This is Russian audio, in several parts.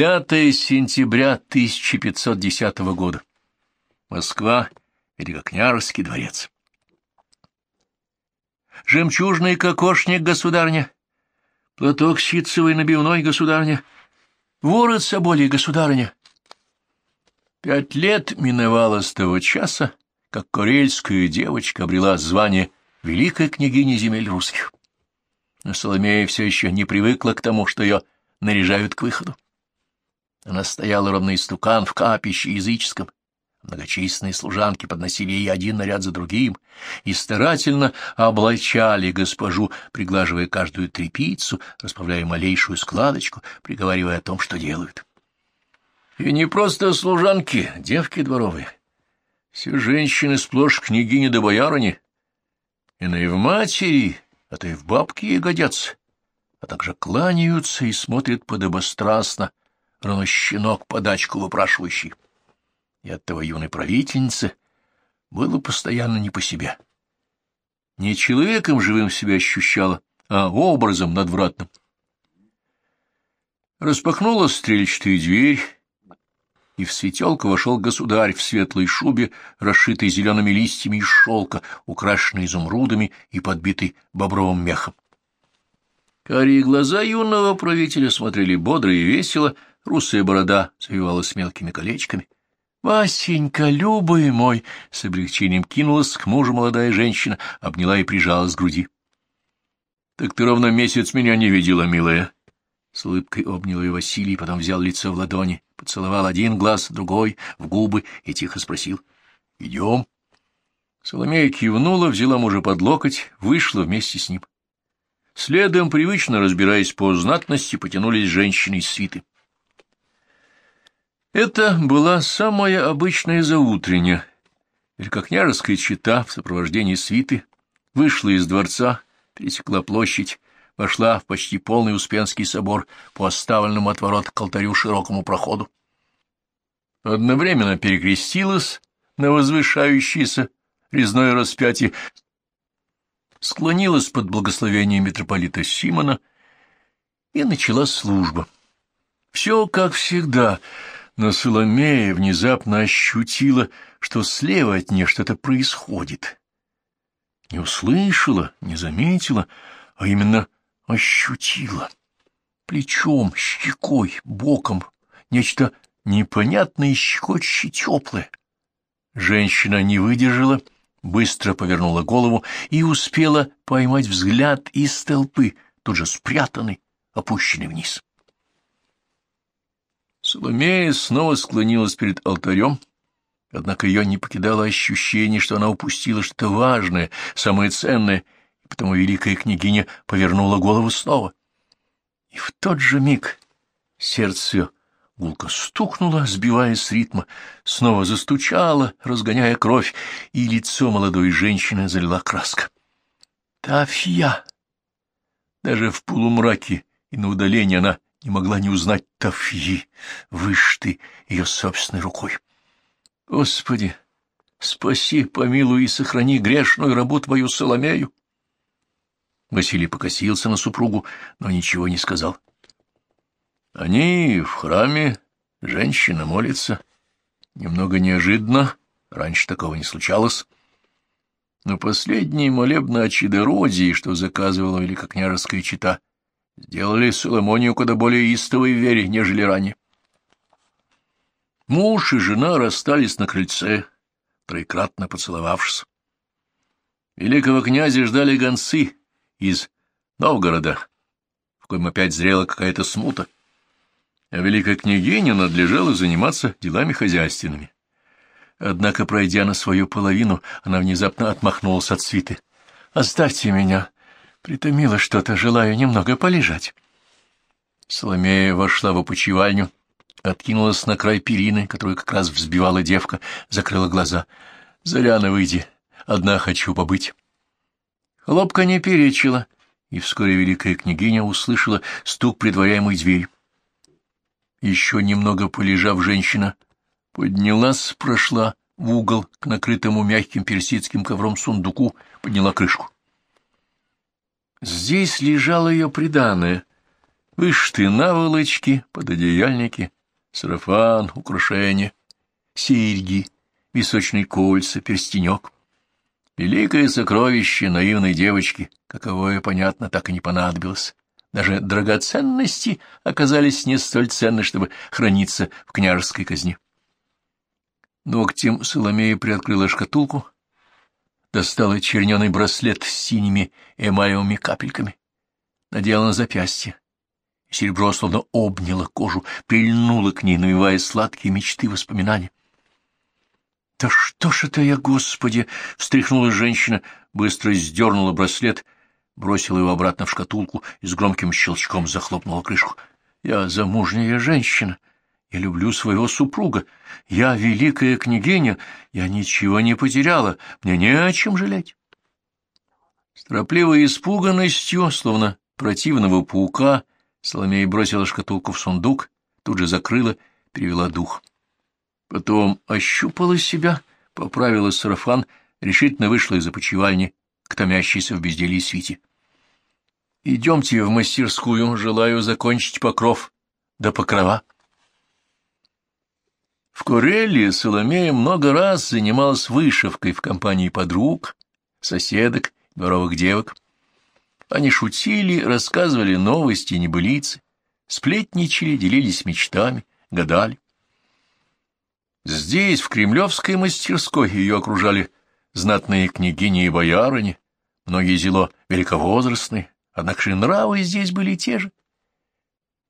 5 сентября 1510 года. Москва, Великокняжеский дворец. Жемчужный кокошник, государня, платок ситцевый набивной, государня, ворот соболей, государня. Пять лет миновало с того часа, как карельская девочка обрела звание великой княгини земель русских. Но Соломея все еще не привыкла к тому, что ее наряжают к выходу. Она стояла ровно истукан в капище языческом. Многочисленные служанки подносили ей один наряд за другим и старательно облачали госпожу, приглаживая каждую трепицу, расправляя малейшую складочку, приговаривая о том, что делают. И не просто служанки, девки дворовые. Все женщины сплошь княгини да боярыни. Иные в матери, а то и в бабки ей годятся, а также кланяются и смотрят подобострастно, равно щенок подачку выпрашивающий. И от того юной правительницы было постоянно не по себе. Не человеком живым себя ощущала, а образом надвратным. Распахнула стрельчатая дверь, и в светелку вошел государь в светлой шубе, расшитой зелеными листьями из шелка, украшенной изумрудами и подбитой бобровым мехом. Карие глаза юного правителя смотрели бодро и весело, русая борода завивалась мелкими колечками. — Васенька, любый мой! — с облегчением кинулась к мужу молодая женщина, обняла и прижалась к груди. — Так ты ровно месяц меня не видела, милая. С улыбкой обнял ее Василий, потом взял лицо в ладони, поцеловал один глаз, другой, в губы и тихо спросил. — Идем? Соломея кивнула, взяла мужа под локоть, вышла вместе с ним. Следом, привычно разбираясь по знатности, потянулись женщины из свиты. Это была самая обычная заутренняя. Великокняжеская чита в сопровождении свиты вышла из дворца, пересекла площадь, вошла в почти полный Успенский собор по оставленному от ворот к алтарю широкому проходу. Одновременно перекрестилась на возвышающееся резное распятие, склонилась под благословение митрополита Симона и начала служба. Все как всегда — но Соломея внезапно ощутила, что слева от нее что-то происходит. Не услышала, не заметила, а именно ощутила. Плечом, щекой, боком, нечто непонятное и щекочущее теплое. Женщина не выдержала, быстро повернула голову и успела поймать взгляд из толпы, тут же спрятанный, опущенный вниз. Соломея снова склонилась перед алтарем, однако ее не покидало ощущение, что она упустила что-то важное, самое ценное, и потому великая княгиня повернула голову снова. И в тот же миг сердце гулко стукнуло, сбиваясь с ритма, снова застучало, разгоняя кровь, и лицо молодой женщины залила краска. Тафья! Даже в полумраке и на удалении она не могла не узнать Тафьи, вышты ее собственной рукой. Господи, спаси, помилуй и сохрани грешную рабу твою Соломею. Василий покосился на супругу, но ничего не сказал. Они в храме, женщина молится. Немного неожиданно, раньше такого не случалось. Но последний молебны о чедородии, что заказывала великокняжеская чита, сделали Соломонию куда более истовой в вере, нежели ранее. Муж и жена расстались на крыльце, троекратно поцеловавшись. Великого князя ждали гонцы из Новгорода, в коем опять зрела какая-то смута, а великой княгине надлежало заниматься делами хозяйственными. Однако, пройдя на свою половину, она внезапно отмахнулась от свиты. «Оставьте меня, Притомило что-то, желаю немного полежать. Соломея вошла в опочивальню, откинулась на край перины, которую как раз взбивала девка, закрыла глаза. — Заряна, выйди, одна хочу побыть. Хлопка не перечила, и вскоре великая княгиня услышала стук притворяемой двери. Еще немного полежав, женщина поднялась, прошла в угол к накрытому мягким персидским ковром сундуку, подняла крышку. Здесь лежало ее приданое. Вышты наволочки, пододеяльники, сарафан, украшения, серьги, височные кольца, перстенек. Великое сокровище наивной девочки, каковое, понятно, так и не понадобилось. Даже драгоценности оказались не столь ценны, чтобы храниться в княжеской казне. Ногтем Соломея приоткрыла шкатулку, достала черненый браслет с синими эмалевыми капельками, надела на запястье, Серебро словно обняло кожу, прильнуло к ней, навевая сладкие мечты воспоминания. «Да что ж это я, Господи!» — встряхнула женщина, быстро сдернула браслет, бросила его обратно в шкатулку и с громким щелчком захлопнула крышку. «Я замужняя женщина. Я люблю своего супруга. Я великая княгиня. Я ничего не потеряла. Мне не о чем жалеть». С испуганностью, словно противного паука, Соломея бросила шкатулку в сундук, тут же закрыла, перевела дух. Потом ощупала себя, поправила сарафан, решительно вышла из опочивальни к томящейся в безделье свите. — Идемте в мастерскую, желаю закончить покров до покрова. В Куреле Соломея много раз занималась вышивкой в компании подруг, соседок, дворовых девок. Они шутили, рассказывали новости и небылицы, сплетничали, делились мечтами, гадали. Здесь, в кремлевской мастерской, ее окружали знатные княгини и боярыни, многие зело великовозрастные, однако же нравы здесь были те же.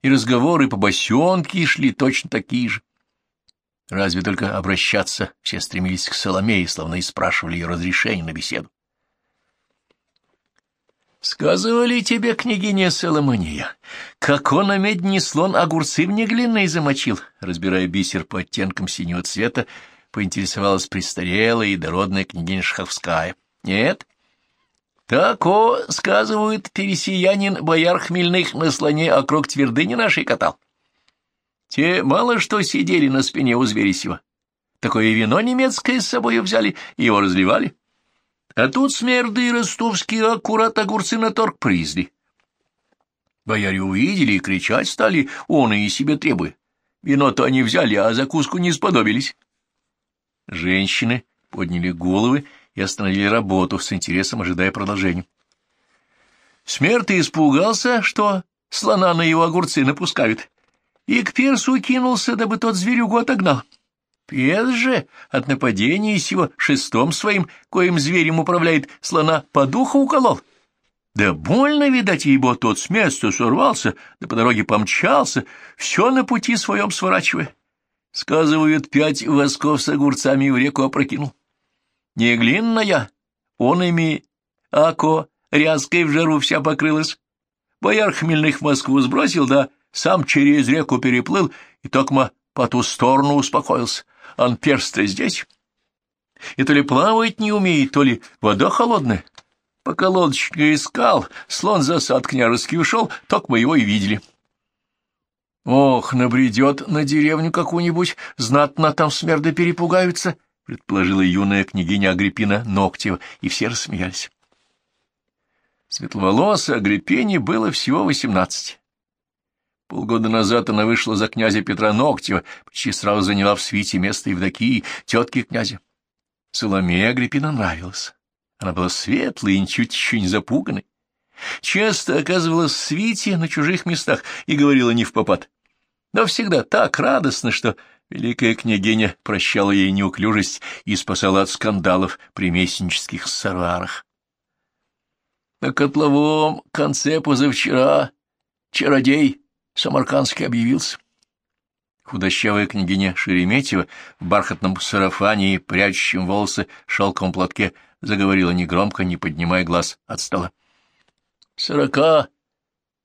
И разговоры по босенке шли точно такие же. Разве только обращаться все стремились к Соломее, словно и спрашивали ее разрешения на беседу. Сказывали тебе, княгиня Соломония, как он на медне слон огурцы в неглинные замочил, разбирая бисер по оттенкам синего цвета, поинтересовалась престарелая и дородная княгиня Шаховская. Нет? Тако, сказывают, пересиянин бояр хмельных на слоне округ твердыни нашей катал. Те мало что сидели на спине у звересева. Такое вино немецкое с собой взяли и его разливали. А тут смерды и ростовские аккурат огурцы на торг привезли. Бояре увидели и кричать стали, он и себе требуя. Вино-то они взяли, а закуску не сподобились. Женщины подняли головы и остановили работу, с интересом ожидая продолжения. Смерты испугался, что слона на его огурцы напускают, и к персу кинулся, дабы тот зверюгу отогнал. Пес же от нападения сего шестом своим, коим зверем управляет, слона по духу уколол. Да больно, видать, ибо тот с места сорвался, да по дороге помчался, все на пути своем сворачивая. Сказывают, пять восков с огурцами в реку опрокинул. Не глинная, он ими, ако, рязкой в жару вся покрылась. Бояр хмельных в Москву сбросил, да сам через реку переплыл, и токма по ту сторону успокоился. Он перст здесь. И то ли плавать не умеет, то ли вода холодная. Пока лодочка искал, слон засад княжеский ушел, только мы его и видели. Ох, набредет на деревню какую-нибудь, знатно там смерды перепугаются, предположила юная княгиня Агриппина Ногтева, и все рассмеялись. Светловолосой Агриппине было всего восемнадцать. Полгода назад она вышла за князя Петра Ногтева, почти сразу заняла в свите место Евдокии, тетки князя. Соломея Агриппина нравилась. Она была светлой и чуть еще не запуганной. Часто оказывалась в свите на чужих местах и говорила не в попад. Но всегда так радостно, что великая княгиня прощала ей неуклюжесть и спасала от скандалов при местнических сарварах. На котловом конце позавчера чародей Самаркандский объявился. Худощавая княгиня Шереметьева в бархатном сарафане и прячущем волосы шелковом платке заговорила негромко, не поднимая глаз от стола. Сорока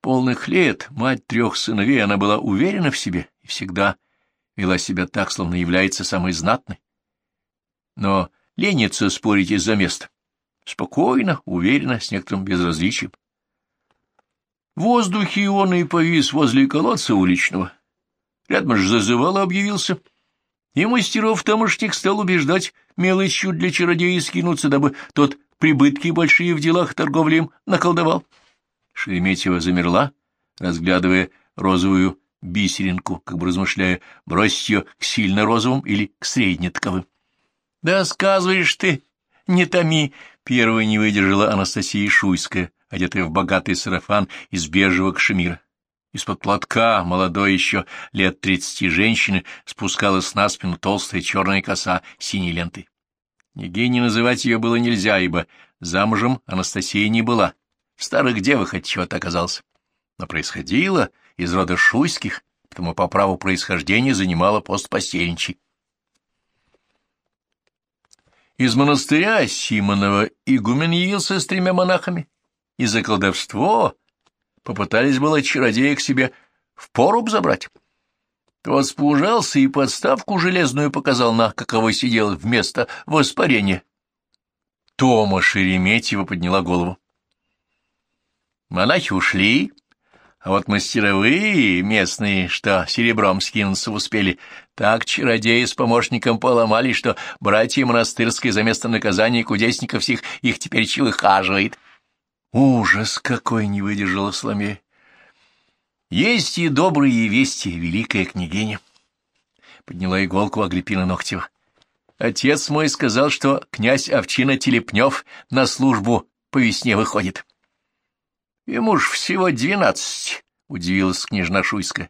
полных лет, мать трех сыновей, она была уверена в себе и всегда вела себя так, словно является самой знатной. Но ленится спорить из-за места. Спокойно, уверенно, с некоторым безразличием. В воздухе он и повис возле колодца уличного. Рядом же зазывало объявился. И мастеров тамошних стал убеждать мелочью для чародея скинуться, дабы тот прибытки большие в делах торговли им наколдовал. Шереметьева замерла, разглядывая розовую бисеринку, как бы размышляя, бросить ее к сильно розовым или к средне таковым. — Да сказываешь ты, не томи! — первой не выдержала Анастасия Шуйская, одетая в богатый сарафан из бежевого кашемира. Из-под платка молодой еще лет тридцати женщины спускалась на спину толстая черная коса синей лентой. Княгиней называть ее было нельзя, ибо замужем Анастасия не была, в старых девах от чего-то оказался. Но происходило из рода шуйских, потому по праву происхождения занимала пост постельничий. Из монастыря Симонова игумен явился с тремя монахами, и за колдовство попытались было чародея к себе в поруб забрать. Тот спужался и подставку железную показал на каковой сидел вместо воспарения. Тома Шереметьева подняла голову. Монахи ушли, а вот мастеровые местные, что серебром скинуться успели, так чародеи с помощником поломали, что братья монастырские за место наказания кудесников всех их теперь хаживает. Ужас какой не выдержала Соломея! Есть и добрые вести, великая княгиня. Подняла иголку Агриппина Ногтева. Отец мой сказал, что князь Овчина Телепнев на службу по весне выходит. Ему ж всего двенадцать, — удивилась княжна Шуйская.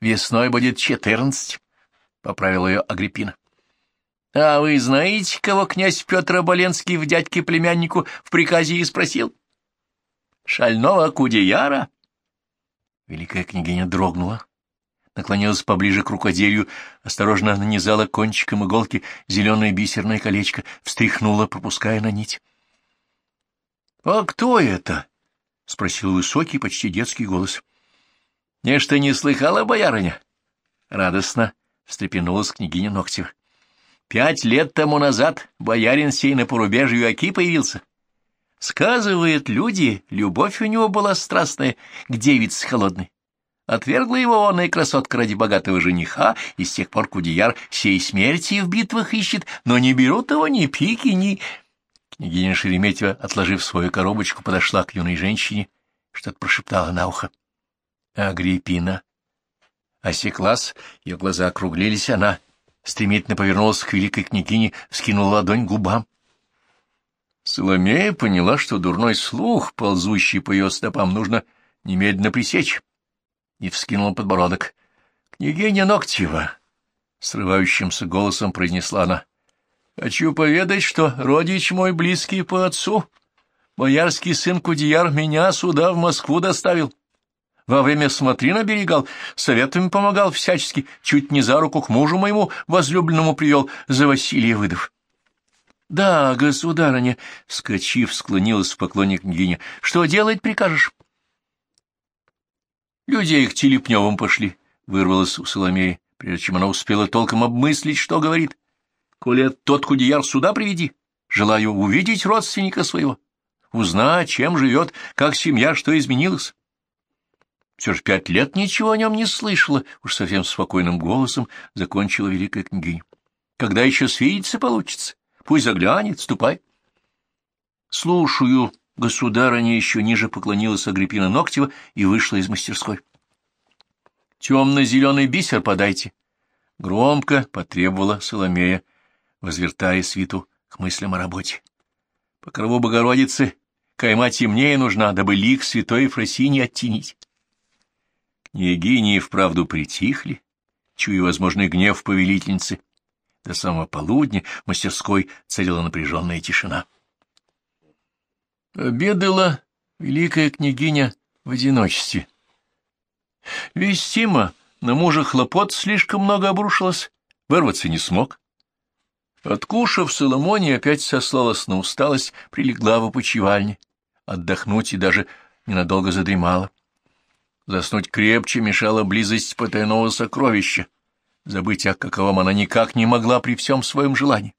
Весной будет четырнадцать, — поправила ее Агриппина. — А вы знаете, кого князь Петр Оболенский в дядьке племяннику в приказе и спросил? — Шального кудеяра? Великая княгиня дрогнула, наклонилась поближе к рукоделию, осторожно нанизала кончиком иголки зеленое бисерное колечко, встряхнула, пропуская на нить. — А кто это? — спросил высокий, почти детский голос. — Нечто не слыхала, боярыня? Радостно встрепенулась княгиня Ногтева. — Пять лет тому назад боярин сей на порубежью Оки появился. Сказывает люди, любовь у него была страстная к девице холодной. Отвергла его он и красотка ради богатого жениха, и с тех пор Кудеяр сей смерти в битвах ищет, но не берут его ни пики, ни... Княгиня Шереметьева, отложив свою коробочку, подошла к юной женщине, что-то прошептала на ухо. Агриппина. Осеклась, ее глаза округлились, она стремительно повернулась к великой княгине, вскинула ладонь к губам. Соломея поняла, что дурной слух, ползущий по ее стопам, нужно немедленно пресечь, и вскинула подбородок. — Княгиня Ногтева! — срывающимся голосом произнесла она. — Хочу поведать, что родич мой близкий по отцу, боярский сын Кудияр, меня сюда, в Москву, доставил. Во время смотрин оберегал, советами помогал всячески, чуть не за руку к мужу моему возлюбленному привел, за Василия выдав. — Да, государыня, — скачив, склонилась в поклоне княгиня, — что делать прикажешь? — Людей к Телепневым пошли, — вырвалась у Соломеи, прежде чем она успела толком обмыслить, что говорит. — Коли тот худияр сюда приведи, желаю увидеть родственника своего, узнать, чем живет, как семья, что изменилось. Все же пять лет ничего о нем не слышала, уж совсем спокойным голосом закончила великая княгиня. Когда еще свидеться получится? Пусть заглянет, ступай. Слушаю, государыня еще ниже поклонилась Агриппина Ногтева и вышла из мастерской. Темно-зеленый бисер подайте. Громко потребовала Соломея, возвертая свиту к мыслям о работе. По крову Богородицы кайма темнее нужна, дабы лик святой Ефросини оттенить. Княгини вправду притихли, чуя возможный гнев повелительницы. До самого полудня в мастерской царила напряженная тишина. Обедала великая княгиня в одиночестве. Вестима на мужа хлопот слишком много обрушилось, вырваться не смог. Откушав, Соломония опять сослалась на усталость, прилегла в опочивальне, отдохнуть и даже ненадолго задремала. Заснуть крепче мешала близость потайного сокровища, забыть о каковом она никак не могла при всем своем желании.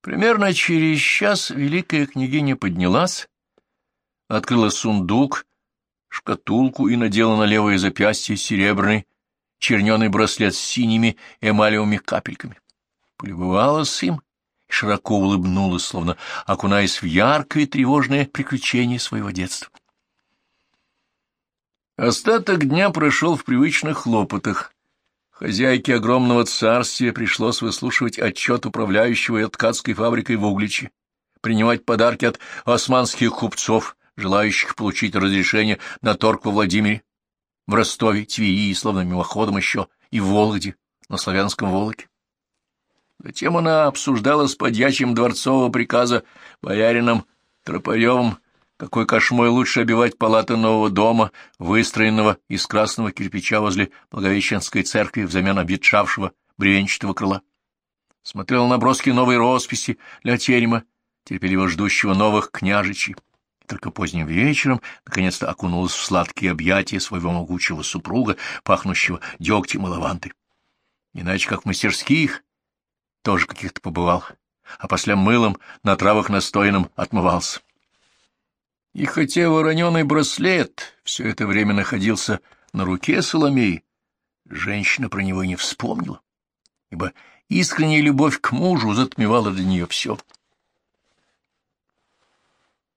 Примерно через час великая княгиня поднялась, открыла сундук, шкатулку и надела на левое запястье серебряный черненый браслет с синими эмалевыми капельками полюбовалась им и широко улыбнулась, словно окунаясь в яркое тревожное приключение своего детства. Остаток дня прошел в привычных хлопотах. Хозяйке огромного царствия пришлось выслушивать отчет управляющего и ткацкой фабрикой в Угличе, принимать подарки от османских купцов, желающих получить разрешение на торг во Владимире, в Ростове, Твери и, словно мимоходом еще, и в Вологде, на Славянском Волоке. Затем она обсуждала с подьячим дворцового приказа боярином Тропаревым какой кошмой лучше обивать палаты нового дома, выстроенного из красного кирпича возле Благовещенской церкви взамен обветшавшего бревенчатого крыла. Смотрел наброски новой росписи для терема, терпеливо ждущего новых княжичей. Только поздним вечером наконец-то окунулась в сладкие объятия своего могучего супруга, пахнущего дегтем и лавантой. Иначе как в мастерских тоже каких-то побывал, а после мылом на травах настоянном отмывался. И хотя вороненый браслет все это время находился на руке Соломеи, женщина про него не вспомнила, ибо искренняя любовь к мужу затмевала для нее все.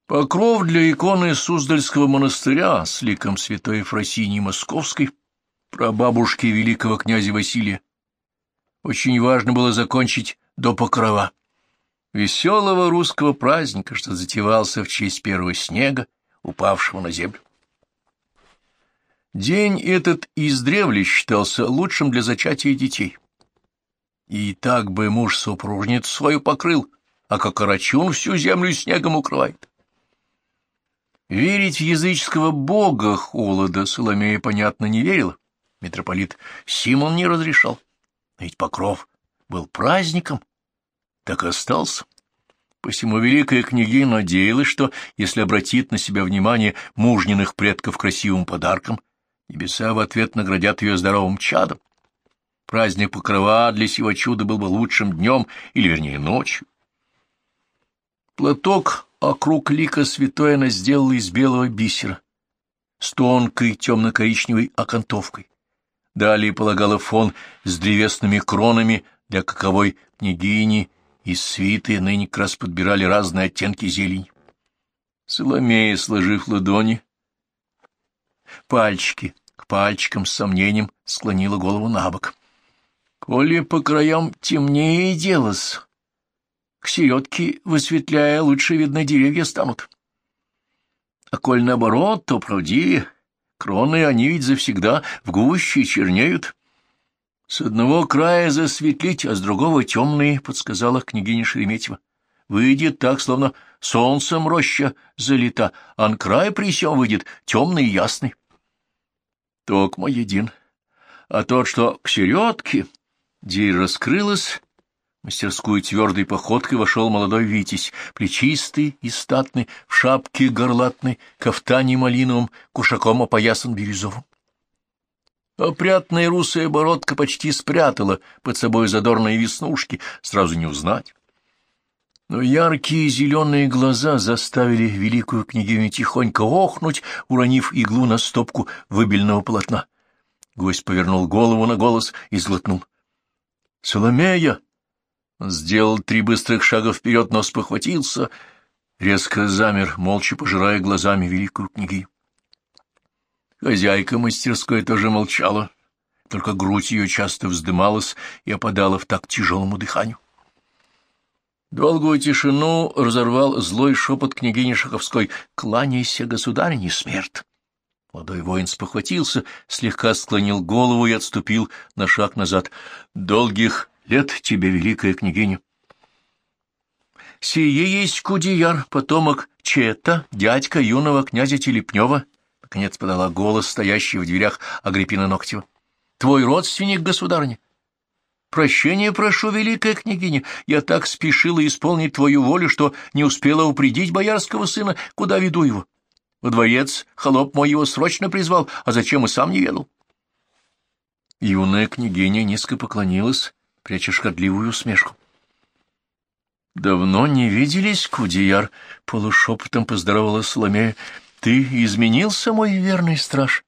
Покров для иконы Суздальского монастыря с ликом святой Фросинии Московской, прабабушки великого князя Василия, очень важно было закончить до покрова веселого русского праздника, что затевался в честь первого снега, упавшего на землю. День этот издревле считался лучшим для зачатия детей. И так бы муж супружницу свою покрыл, а как Арачун всю землю снегом укрывает. Верить в языческого бога холода Соломея, понятно, не верила. Митрополит Симон не разрешал. Ведь Покров был праздником, так и остался. Посему великая княгиня надеялась, что, если обратит на себя внимание мужниных предков красивым подарком, небеса в ответ наградят ее здоровым чадом. Праздник Покрова для сего чуда был бы лучшим днем, или, вернее, ночью. Платок округ лика святой она сделала из белого бисера, с тонкой темно-коричневой окантовкой. Далее полагала фон с древесными кронами для каковой княгини из свиты ныне как раз подбирали разные оттенки зелени. Соломея, сложив ладони, пальчики к пальчикам с сомнением склонила голову на бок. Коли по краям темнее делось, к середке, высветляя, лучше видно деревья станут. А коль наоборот, то правдивее, кроны они ведь завсегда в гуще чернеют. С одного края засветлить, а с другого темные, — подсказала княгиня Шереметьева. Выйдет так, словно солнцем роща залита, а на край при сём выйдет темный и ясный. Токма един. А тот, что к середке, дверь раскрылась, мастерскую твердой походкой вошел молодой Витязь, плечистый и статный, в шапке горлатной, кафтане малиновым, кушаком опоясан бирюзовым. Опрятная русая бородка почти спрятала под собой задорные веснушки, сразу не узнать. Но яркие зеленые глаза заставили великую княгиню тихонько охнуть, уронив иглу на стопку выбельного полотна. Гость повернул голову на голос и злотнул. — Соломея! Он сделал три быстрых шага вперед, но спохватился, резко замер, молча пожирая глазами великую княгиню. Хозяйка мастерской тоже молчала, только грудь ее часто вздымалась и опадала в так тяжелому дыханию. Долгую тишину разорвал злой шепот княгини Шаховской «Кланяйся, государине, смерть!» Молодой воин спохватился, слегка склонил голову и отступил на шаг назад. «Долгих лет тебе, великая княгиня!» «Сие есть Кудияр, потомок Чета, дядька юного князя Телепнева, Наконец подала голос, стоящий в дверях Агриппина Ногтева. — Твой родственник, государыня. — Прощения прошу, великая княгиня, я так спешила исполнить твою волю, что не успела упредить боярского сына, куда веду его. Во дворец холоп мой его срочно призвал, а зачем и сам не ведал. Юная княгиня низко поклонилась, пряча шкодливую усмешку. — Давно не виделись, Кудияр, — полушепотом поздоровала Соломея. Ты изменился, мой верный страж?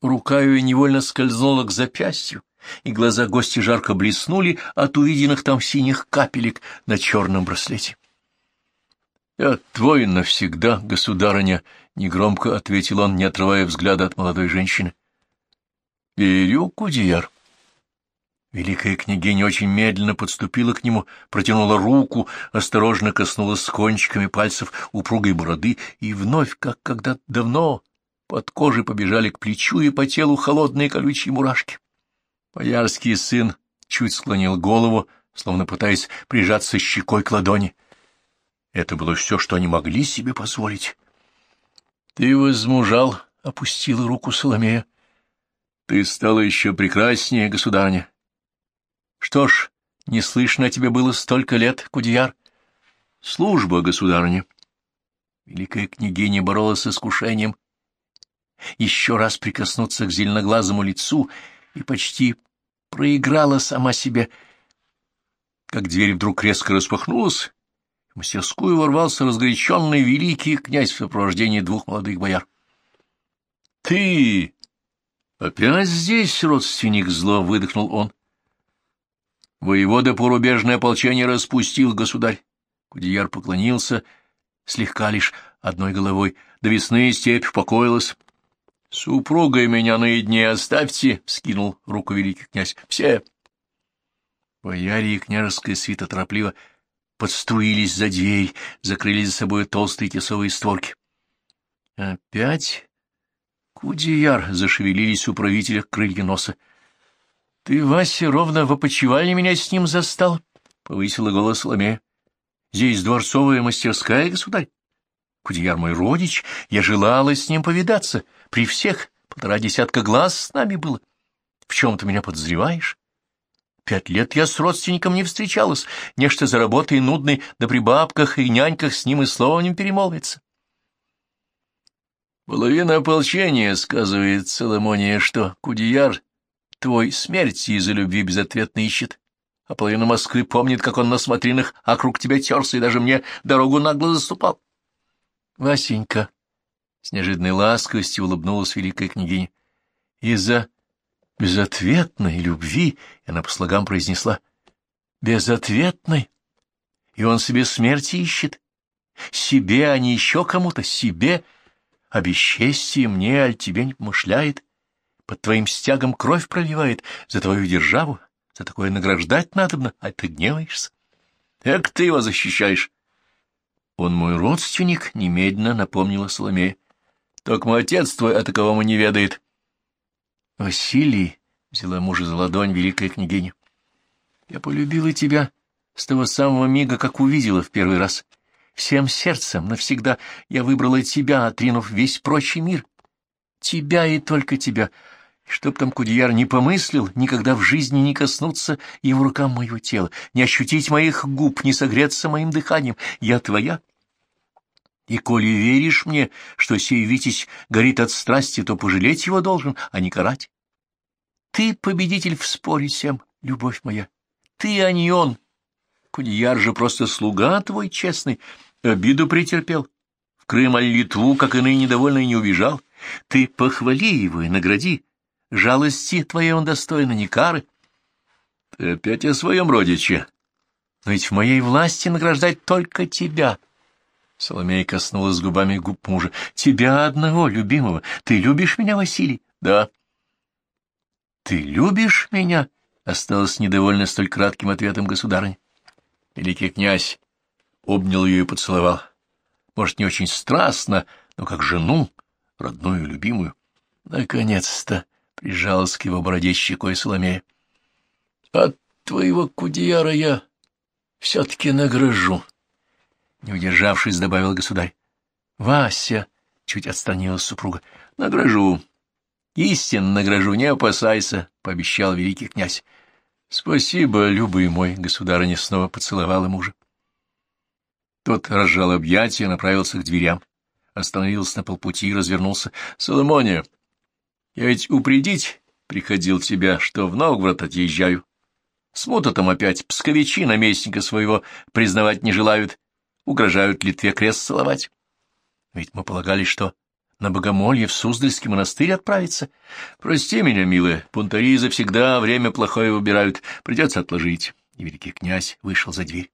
Рука ее невольно скользнула к запястью, и глаза гости жарко блеснули от увиденных там синих капелек на черном браслете. — Я твой навсегда, государыня, — негромко ответил он, не отрывая взгляда от молодой женщины. — Верю, Кудияр. Великая княгиня очень медленно подступила к нему, протянула руку, осторожно коснулась кончиками пальцев упругой бороды, и вновь, как когда-то давно, под кожей побежали к плечу и по телу холодные колючие мурашки. Боярский сын чуть склонил голову, словно пытаясь прижаться щекой к ладони. Это было все, что они могли себе позволить. — Ты возмужал, — опустила руку Соломея. — Ты стала еще прекраснее, государня. Что ж, не слышно тебе было столько лет, Кудияр. Служба, государыня. Великая княгиня боролась с искушением еще раз прикоснуться к зеленоглазому лицу и почти проиграла сама себе, как дверь вдруг резко распахнулась, в мастерскую ворвался разгоряченный великий князь в сопровождении двух молодых бояр. — Ты! Опять здесь, родственник зло, — выдохнул он. Воевода порубежное ополчение распустил, государь. Кудеяр поклонился, слегка лишь одной головой. До весны степь покоилась. — Супругой меня наедине оставьте, — скинул руку великий князь. — Все. Бояре и княжеская свита торопливо подструились за дверь, закрыли за собой толстые тесовые створки. — Опять? Кудеяр зашевелились у правителя крылья носа. — Ты, Вася, ровно в опочивальне меня с ним застал? — повысила голос Соломея. — Здесь дворцовая мастерская, государь. Кудеяр мой родич, я желала с ним повидаться. При всех полтора десятка глаз с нами было. В чем ты меня подозреваешь? Пять лет я с родственником не встречалась, нечто за работой нудной, да при бабках и няньках с ним и словом не перемолвится. Половина ополчения сказывает Соломония, что Кудияр твой смерти из-за любви безответно ищет, а половина Москвы помнит, как он на смотринах округ тебя терся и даже мне дорогу нагло заступал. Васенька, с неожиданной ласковостью улыбнулась великая княгиня. Из-за безответной любви, она по слогам произнесла, безответной, и он себе смерти ищет. Себе, а не еще кому-то, себе, а бесчестие мне, аль тебе не помышляет, под твоим стягом кровь проливает за твою державу, за такое награждать надобно, а ты гневаешься. Эк, ты его защищаешь. Он мой родственник, немедленно напомнила Соломея. Только мой отец твой о таковом не ведает. Василий, — взяла мужа за ладонь великая княгиня, — я полюбила тебя с того самого мига, как увидела в первый раз. Всем сердцем навсегда я выбрала тебя, отринув весь прочий мир. Тебя и только тебя. И чтоб там Кудияр не помыслил, никогда в жизни не коснуться его рукам моего тела, не ощутить моих губ, не согреться моим дыханием. Я твоя, и коли веришь мне, что сей Витязь горит от страсти, то пожалеть его должен, а не карать. Ты победитель в споре сем, любовь моя. Ты, а не он. Кудияр же просто слуга твой честный, обиду претерпел. В Крым, а Литву, как иные недовольные, не убежал. Ты похвали его и награди. Жалости твоей он достойна, не кары. Ты опять о своем родиче. Но ведь в моей власти награждать только тебя, Соломея коснулась губами губ мужа. — Тебя одного, любимого. Ты любишь меня, Василий? — Да. — Ты любишь меня? — осталась недовольна столь кратким ответом государыня. Великий князь обнял ее и поцеловал. Может, не очень страстно, но как жену, родную любимую. Наконец-то прижалась к его бороде щекой Соломея. — От твоего кудияра я все-таки награжу. Не удержавшись, добавил государь. — Вася! — чуть отстранилась супруга. — Награжу. Истинно награжу, не опасайся, — пообещал великий князь. — Спасибо, любый мой, — государыня снова поцеловала мужа. Тот разжал объятия, направился к дверям, остановился на полпути и развернулся. — Соломония, я ведь упредить приходил тебя, что в Новгород отъезжаю. Смута там опять, псковичи наместника своего признавать не желают, угрожают Литве крест целовать. Ведь мы полагали, что на богомолье в Суздальский монастырь отправиться. Прости меня, милая, бунтари завсегда время плохое выбирают, придется отложить. И великий князь вышел за дверь.